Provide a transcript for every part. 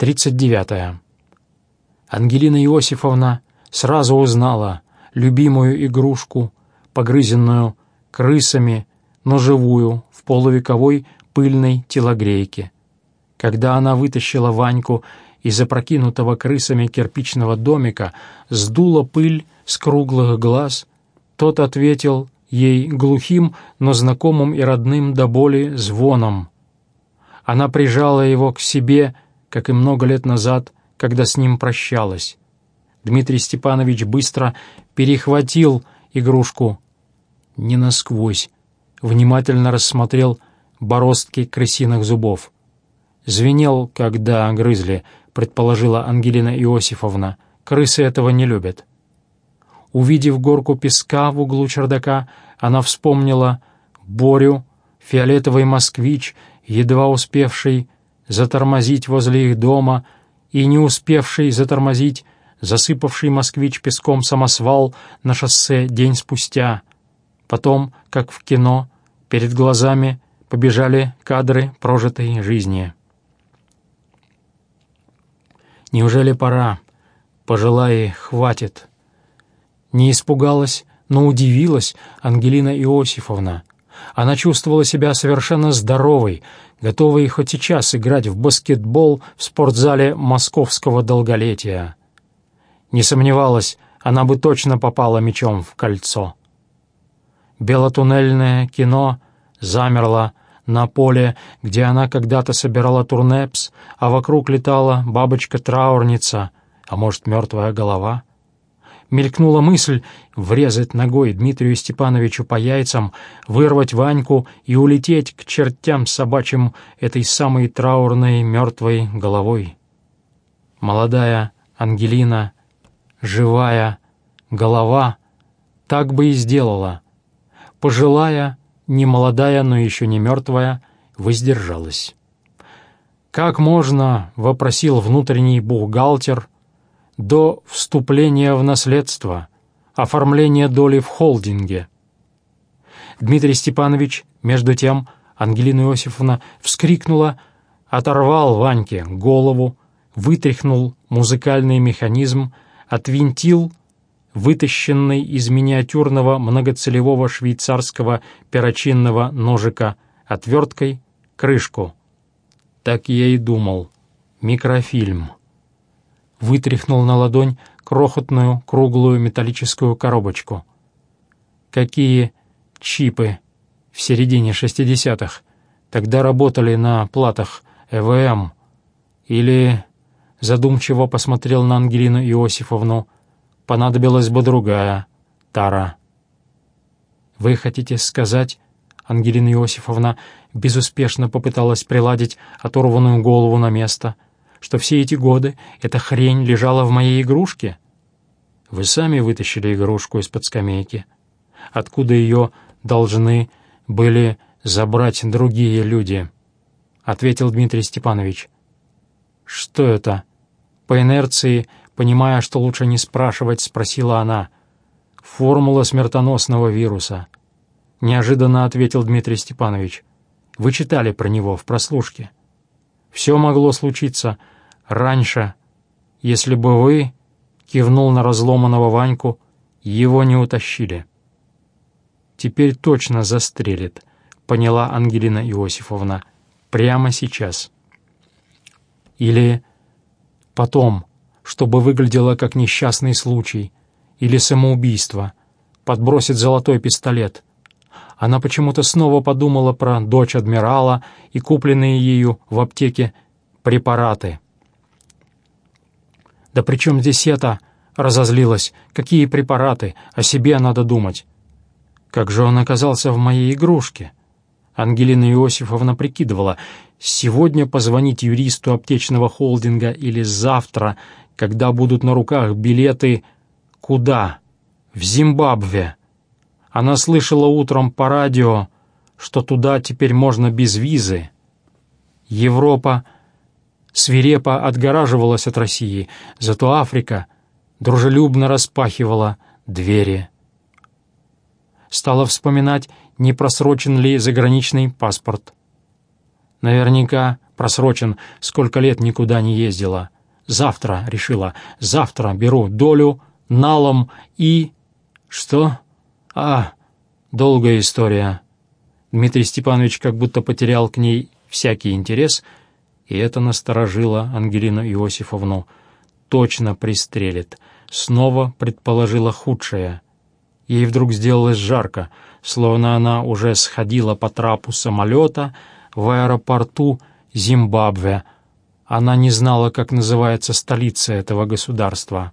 39. Ангелина Иосифовна сразу узнала любимую игрушку, погрызенную крысами, но живую, в полувековой пыльной телогрейке. Когда она вытащила Ваньку из опрокинутого крысами кирпичного домика, сдула пыль с круглых глаз, тот ответил ей глухим, но знакомым и родным до боли звоном. Она прижала его к себе, как и много лет назад, когда с ним прощалась. Дмитрий Степанович быстро перехватил игрушку не насквозь, внимательно рассмотрел бороздки крысиных зубов. Звенел, когда грызли, предположила Ангелина Иосифовна. Крысы этого не любят. Увидев горку песка в углу чердака, она вспомнила Борю, фиолетовый москвич, едва успевший затормозить возле их дома и не успевший затормозить засыпавший москвич песком самосвал на шоссе день спустя. Потом, как в кино, перед глазами побежали кадры прожитой жизни. Неужели пора? Пожелай, хватит. Не испугалась, но удивилась Ангелина Иосифовна. Она чувствовала себя совершенно здоровой, готовой хоть сейчас играть в баскетбол в спортзале московского долголетия. Не сомневалась, она бы точно попала мечом в кольцо. Белотуннельное кино замерло на поле, где она когда-то собирала турнепс, а вокруг летала бабочка-траурница, а может, мертвая голова. Мелькнула мысль врезать ногой Дмитрию Степановичу по яйцам, вырвать Ваньку и улететь к чертям собачьим этой самой траурной мертвой головой. Молодая Ангелина, живая голова, так бы и сделала. Пожилая, не молодая, но еще не мертвая, воздержалась. «Как можно?» — вопросил внутренний бухгалтер — до вступления в наследство, оформления доли в холдинге. Дмитрий Степанович, между тем, Ангелина Иосифовна вскрикнула, оторвал Ваньке голову, вытряхнул музыкальный механизм, отвинтил вытащенный из миниатюрного многоцелевого швейцарского перочинного ножика отверткой крышку. Так я и думал. Микрофильм вытряхнул на ладонь крохотную круглую металлическую коробочку. Какие чипы в середине шестидесятых тогда работали на платах ЭВМ? Или, задумчиво посмотрел на Ангелину Иосифовну, понадобилась бы другая тара. «Вы хотите сказать...» Ангелина Иосифовна безуспешно попыталась приладить оторванную голову на место — что все эти годы эта хрень лежала в моей игрушке? Вы сами вытащили игрушку из-под скамейки. Откуда ее должны были забрать другие люди? Ответил Дмитрий Степанович. Что это? По инерции, понимая, что лучше не спрашивать, спросила она. Формула смертоносного вируса. Неожиданно ответил Дмитрий Степанович. Вы читали про него в прослушке. Все могло случиться раньше, если бы вы, — кивнул на разломанного Ваньку, — его не утащили. Теперь точно застрелит, — поняла Ангелина Иосифовна, — прямо сейчас. Или потом, чтобы выглядело как несчастный случай, или самоубийство, подбросит золотой пистолет — она почему-то снова подумала про дочь адмирала и купленные ею в аптеке препараты. «Да при чем здесь это?» — разозлилась. «Какие препараты? О себе надо думать». «Как же он оказался в моей игрушке?» Ангелина Иосифовна прикидывала, сегодня позвонить юристу аптечного холдинга или завтра, когда будут на руках билеты куда? В Зимбабве. Она слышала утром по радио, что туда теперь можно без визы. Европа свирепо отгораживалась от России, зато Африка дружелюбно распахивала двери. Стала вспоминать, не просрочен ли заграничный паспорт. Наверняка просрочен, сколько лет никуда не ездила. Завтра, решила, завтра беру долю, налом и... Что? А, долгая история. Дмитрий Степанович как будто потерял к ней всякий интерес, и это насторожило Ангелину Иосифовну. Точно пристрелит. Снова предположила худшее. Ей вдруг сделалось жарко, словно она уже сходила по трапу самолета в аэропорту Зимбабве. Она не знала, как называется столица этого государства.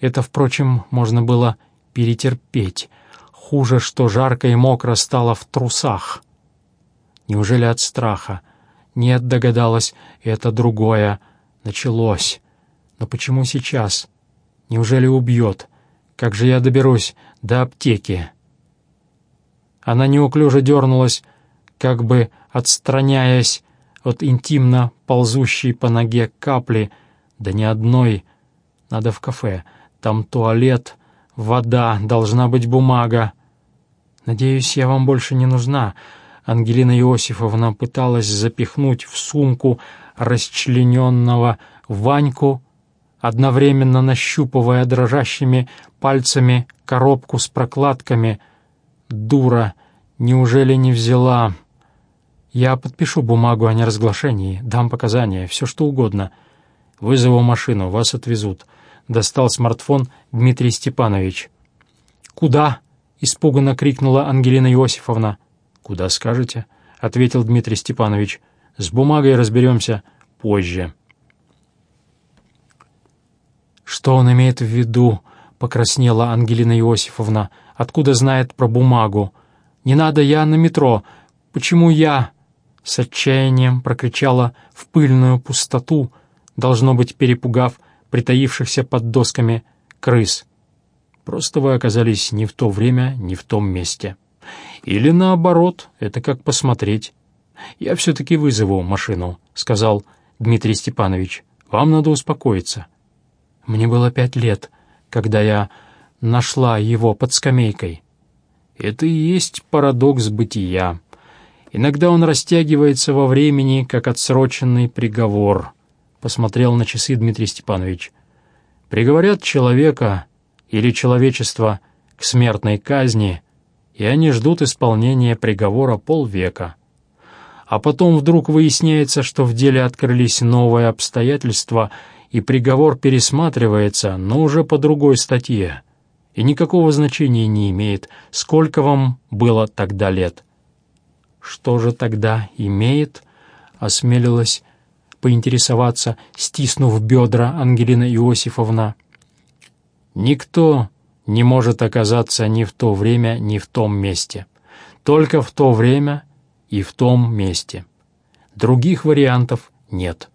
Это, впрочем, можно было перетерпеть. Хуже, что жарко и мокро стало в трусах. Неужели от страха? Нет, догадалась, это другое. Началось. Но почему сейчас? Неужели убьет? Как же я доберусь до аптеки? Она неуклюже дернулась, как бы отстраняясь от интимно ползущей по ноге капли, да ни одной. Надо в кафе. Там туалет, вода, должна быть бумага. Надеюсь, я вам больше не нужна. Ангелина Иосифовна пыталась запихнуть в сумку расчлененного Ваньку, одновременно нащупывая дрожащими пальцами коробку с прокладками. «Дура! Неужели не взяла?» «Я подпишу бумагу о неразглашении, дам показания, все что угодно. Вызову машину, вас отвезут достал смартфон Дмитрий Степанович. «Куда?» — испуганно крикнула Ангелина Иосифовна. «Куда скажете?» — ответил Дмитрий Степанович. «С бумагой разберемся позже». «Что он имеет в виду?» — покраснела Ангелина Иосифовна. «Откуда знает про бумагу? Не надо, я на метро. Почему я?» С отчаянием прокричала в пыльную пустоту, должно быть, перепугав притаившихся под досками крыс. Просто вы оказались не в то время, не в том месте. Или наоборот, это как посмотреть. «Я все-таки вызову машину», — сказал Дмитрий Степанович. «Вам надо успокоиться». Мне было пять лет, когда я нашла его под скамейкой. Это и есть парадокс бытия. Иногда он растягивается во времени, как отсроченный приговор — посмотрел на часы Дмитрий Степанович. «Приговорят человека или человечество к смертной казни, и они ждут исполнения приговора полвека. А потом вдруг выясняется, что в деле открылись новые обстоятельства, и приговор пересматривается, но уже по другой статье, и никакого значения не имеет, сколько вам было тогда лет». «Что же тогда имеет?» — осмелилась поинтересоваться, стиснув бедра Ангелина Иосифовна. «Никто не может оказаться ни в то время, ни в том месте. Только в то время и в том месте. Других вариантов нет».